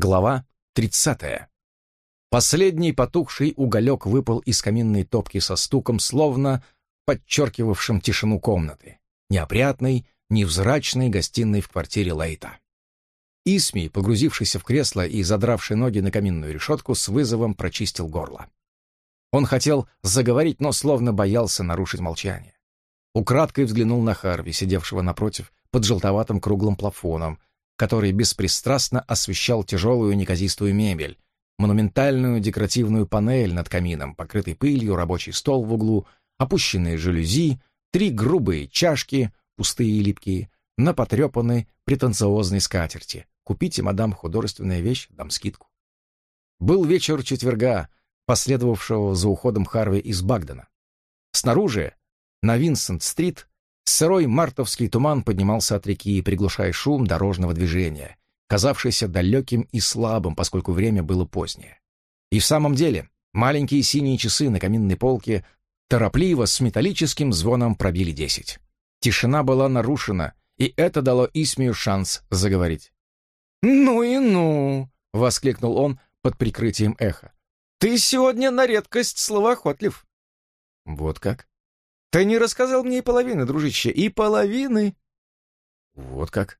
Глава 30. Последний потухший уголек выпал из каминной топки со стуком, словно подчеркивавшим тишину комнаты, неопрятной, невзрачной гостиной в квартире Лейта. Исми, погрузившийся в кресло и задравший ноги на каминную решетку, с вызовом прочистил горло. Он хотел заговорить, но словно боялся нарушить молчание. Украдкой взглянул на Харви, сидевшего напротив, под желтоватым круглым плафоном, который беспристрастно освещал тяжелую неказистую мебель, монументальную декоративную панель над камином, покрытый пылью, рабочий стол в углу, опущенные жалюзи, три грубые чашки, пустые и липкие, на потрепанной претенциозной скатерти. Купите, мадам, художественная вещь, дам скидку. Был вечер четверга, последовавшего за уходом Харви из Багдена. Снаружи, на Винсент-стрит, Сырой мартовский туман поднимался от реки, приглушая шум дорожного движения, казавшийся далеким и слабым, поскольку время было позднее. И в самом деле маленькие синие часы на каминной полке торопливо с металлическим звоном пробили десять. Тишина была нарушена, и это дало Исмию шанс заговорить. «Ну и ну!» — воскликнул он под прикрытием эха. «Ты сегодня на редкость словоохотлив». «Вот как?» Ты не рассказал мне и половины, дружище, и половины. Вот как.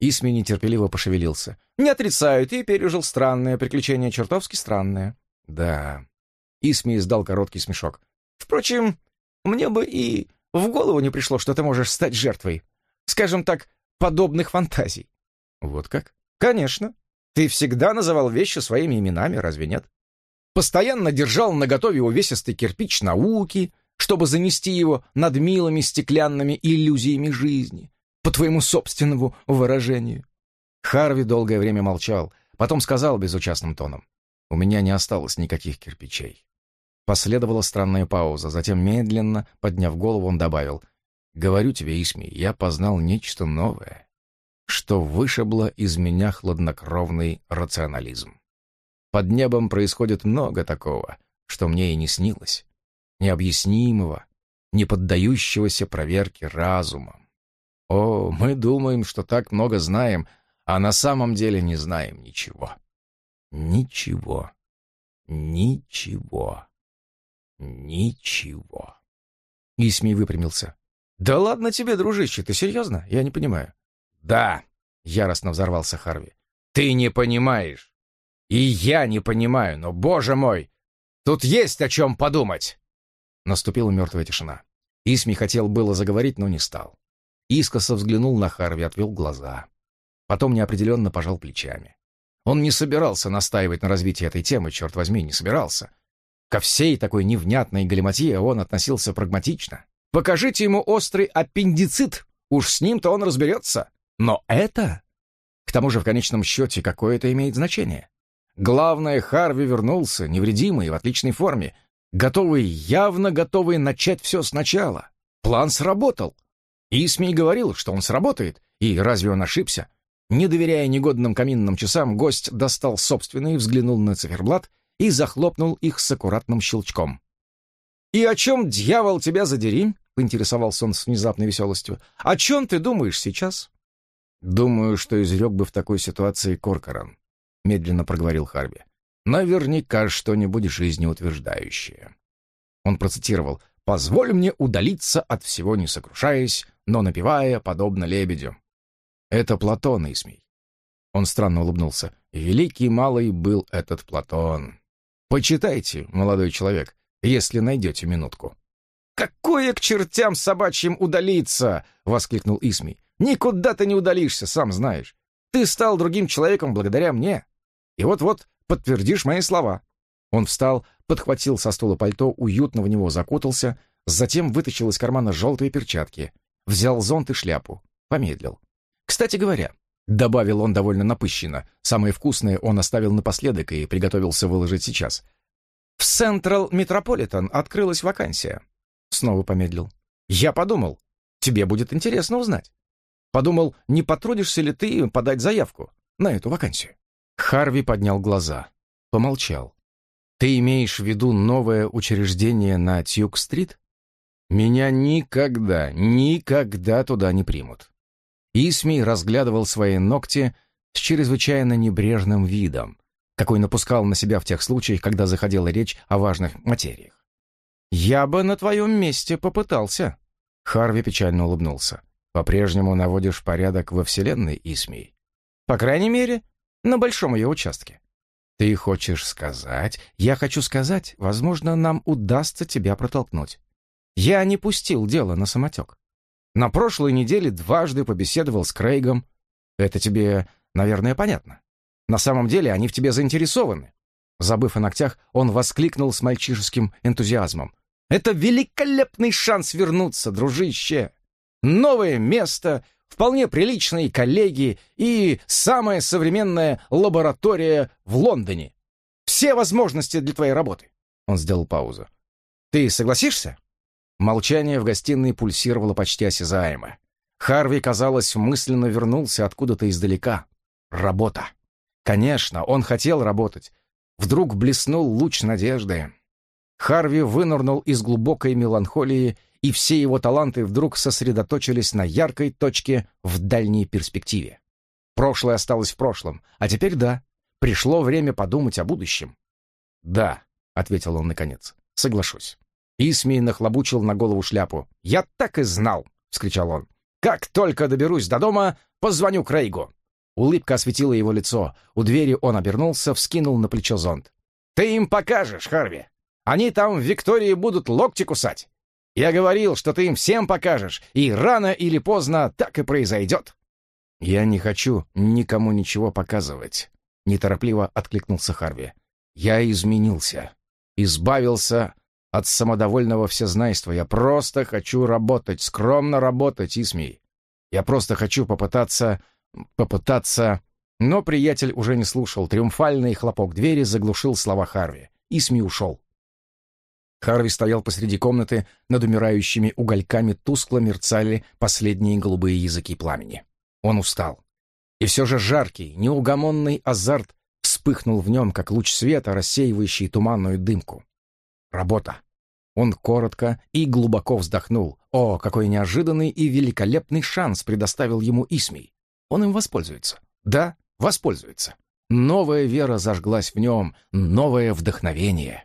Исми нетерпеливо пошевелился. Не отрицаю, ты пережил странное приключение, чертовски странное. Да. Исми издал короткий смешок. Впрочем, мне бы и в голову не пришло, что ты можешь стать жертвой, скажем так, подобных фантазий. Вот как? Конечно. Ты всегда называл вещи своими именами, разве нет? Постоянно держал наготове увесистый кирпич науки, чтобы занести его над милыми стеклянными иллюзиями жизни, по твоему собственному выражению. Харви долгое время молчал, потом сказал безучастным тоном, «У меня не осталось никаких кирпичей». Последовала странная пауза, затем медленно, подняв голову, он добавил, «Говорю тебе, Исми, я познал нечто новое, что вышибло из меня хладнокровный рационализм. Под небом происходит много такого, что мне и не снилось необъяснимого, не поддающегося проверке разумом. О, мы думаем, что так много знаем, а на самом деле не знаем ничего. Ничего. Ничего. Ничего. Исмей выпрямился. «Да ладно тебе, дружище, ты серьезно? Я не понимаю». «Да», — яростно взорвался Харви. «Ты не понимаешь. И я не понимаю, но, боже мой, тут есть о чем подумать!» Наступила мертвая тишина. Исми хотел было заговорить, но не стал. Искоса взглянул на Харви, отвел глаза. Потом неопределенно пожал плечами. Он не собирался настаивать на развитии этой темы, черт возьми, не собирался. Ко всей такой невнятной галиматье он относился прагматично. Покажите ему острый аппендицит, уж с ним-то он разберется. Но это... К тому же, в конечном счете, какое это имеет значение? Главное, Харви вернулся, невредимый и в отличной форме, готовый, явно готовый начать все сначала. План сработал. Исмей говорил, что он сработает, и разве он ошибся? Не доверяя негодным каминным часам, гость достал собственный, взглянул на циферблат и захлопнул их с аккуратным щелчком. «И о чем, дьявол, тебя задери?» — поинтересовался он с внезапной веселостью. «О чем ты думаешь сейчас?» «Думаю, что изрек бы в такой ситуации Коркоран», — медленно проговорил Харви. Наверняка что-нибудь жизнеутверждающее. Он процитировал «Позволь мне удалиться от всего не сокрушаясь, но напевая, подобно лебедю». Это Платон, Исмей. Он странно улыбнулся. Великий малый был этот Платон. Почитайте, молодой человек, если найдете минутку. «Какое к чертям собачьим удалиться!» — воскликнул Исмей. «Никуда ты не удалишься, сам знаешь. Ты стал другим человеком благодаря мне. И вот-вот подтвердишь мои слова». Он встал, подхватил со стула пальто, уютно в него закутался, затем вытащил из кармана желтые перчатки, взял зонт и шляпу, помедлил. «Кстати говоря», — добавил он довольно напыщенно, самое вкусное он оставил напоследок и приготовился выложить сейчас. «В Централ Метрополитен открылась вакансия». Снова помедлил. «Я подумал, тебе будет интересно узнать. Подумал, не потрудишься ли ты подать заявку на эту вакансию?» Харви поднял глаза, помолчал. «Ты имеешь в виду новое учреждение на Тьюк-стрит? Меня никогда, никогда туда не примут». Исми разглядывал свои ногти, с чрезвычайно небрежным видом, какой напускал на себя в тех случаях, когда заходила речь о важных материях. «Я бы на твоем месте попытался». Харви печально улыбнулся. «По-прежнему наводишь порядок во Вселенной, Исмей?» «По крайней мере, на большом ее участке». «Ты хочешь сказать?» «Я хочу сказать, возможно, нам удастся тебя протолкнуть. Я не пустил дело на самотек. На прошлой неделе дважды побеседовал с Крейгом. Это тебе, наверное, понятно. На самом деле они в тебе заинтересованы». Забыв о ногтях, он воскликнул с мальчишеским энтузиазмом. «Это великолепный шанс вернуться, дружище! Новое место, вполне приличные коллеги и самая современная лаборатория в Лондоне. Все возможности для твоей работы». Он сделал паузу. «Ты согласишься?» Молчание в гостиной пульсировало почти осязаемо. Харви, казалось, мысленно вернулся откуда-то издалека. Работа. Конечно, он хотел работать. Вдруг блеснул луч надежды. Харви вынырнул из глубокой меланхолии, и все его таланты вдруг сосредоточились на яркой точке в дальней перспективе. Прошлое осталось в прошлом, а теперь да, пришло время подумать о будущем. «Да», — ответил он наконец, — «соглашусь». Исмей нахлобучил на голову шляпу. «Я так и знал!» — вскричал он. «Как только доберусь до дома, позвоню Крейгу. Улыбка осветила его лицо. У двери он обернулся, вскинул на плечо зонт. «Ты им покажешь, Харви! Они там в Виктории будут локти кусать! Я говорил, что ты им всем покажешь, и рано или поздно так и произойдет!» «Я не хочу никому ничего показывать», — неторопливо откликнулся Харви. «Я изменился, избавился от самодовольного всезнайства. Я просто хочу работать, скромно работать, Исмей. Я просто хочу попытаться попытаться... Но приятель уже не слушал. Триумфальный хлопок двери заглушил слова Харви. Исми ушел. Харви стоял посреди комнаты, над умирающими угольками тускло мерцали последние голубые языки пламени. Он устал. И все же жаркий, неугомонный азарт вспыхнул в нем, как луч света, рассеивающий туманную дымку. Работа. Он коротко и глубоко вздохнул. О, какой неожиданный и великолепный шанс предоставил ему Исмий. Он им воспользуется. Да, воспользуется. Новая вера зажглась в нем, новое вдохновение.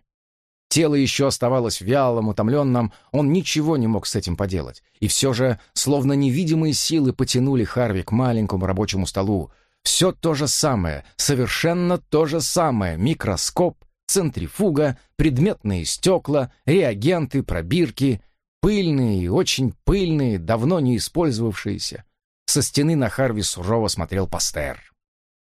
Тело еще оставалось вялым, утомленным, он ничего не мог с этим поделать. И все же, словно невидимые силы потянули Харви к маленькому рабочему столу. Все то же самое, совершенно то же самое. Микроскоп, центрифуга, предметные стекла, реагенты, пробирки, пыльные и очень пыльные, давно не использовавшиеся. Со стены на Харви сурово смотрел Пастер.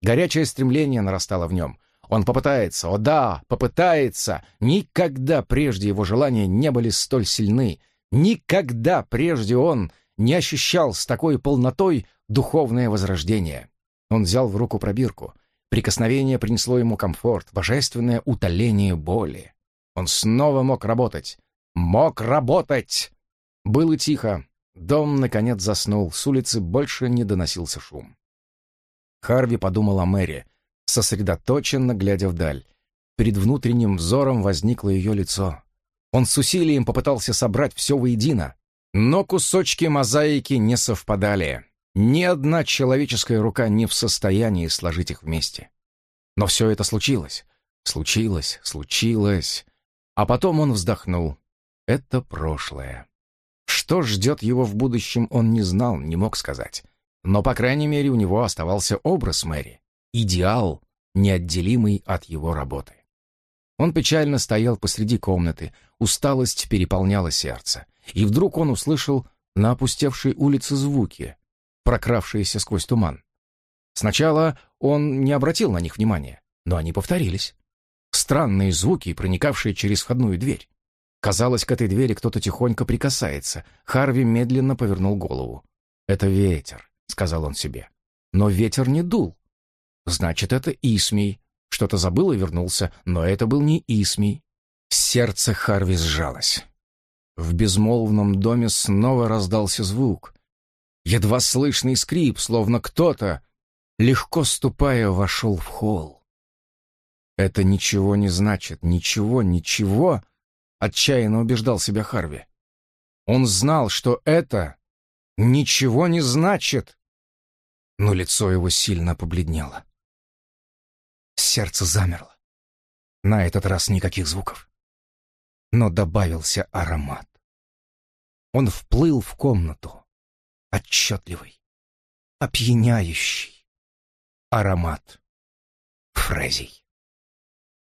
Горячее стремление нарастало в нем. Он попытается, о да, попытается. Никогда прежде его желания не были столь сильны. Никогда прежде он не ощущал с такой полнотой духовное возрождение. Он взял в руку пробирку. Прикосновение принесло ему комфорт, божественное утоление боли. Он снова мог работать. Мог работать! Было тихо, Дом, наконец, заснул, с улицы больше не доносился шум. Харви подумал о Мэри, сосредоточенно глядя вдаль. Перед внутренним взором возникло ее лицо. Он с усилием попытался собрать все воедино, но кусочки мозаики не совпадали. Ни одна человеческая рука не в состоянии сложить их вместе. Но все это случилось. Случилось, случилось. А потом он вздохнул. Это прошлое. Что ждет его в будущем, он не знал, не мог сказать. Но, по крайней мере, у него оставался образ Мэри. Идеал, неотделимый от его работы. Он печально стоял посреди комнаты, усталость переполняла сердце. И вдруг он услышал на опустевшей улице звуки, прокравшиеся сквозь туман. Сначала он не обратил на них внимания, но они повторились. Странные звуки, проникавшие через входную дверь. Казалось, к этой двери кто-то тихонько прикасается. Харви медленно повернул голову. «Это ветер», — сказал он себе. Но ветер не дул. Значит, это Исмий. Что-то забыл и вернулся, но это был не Исмий. Сердце Харви сжалось. В безмолвном доме снова раздался звук. Едва слышный скрип, словно кто-то, легко ступая, вошел в холл. Это ничего не значит, ничего, ничего отчаянно убеждал себя Харви. Он знал, что это ничего не значит. но лицо его сильно побледнело. Сердце замерло. На этот раз никаких звуков. Но добавился аромат. Он вплыл в комнату. Отчетливый, опьяняющий аромат фрезий.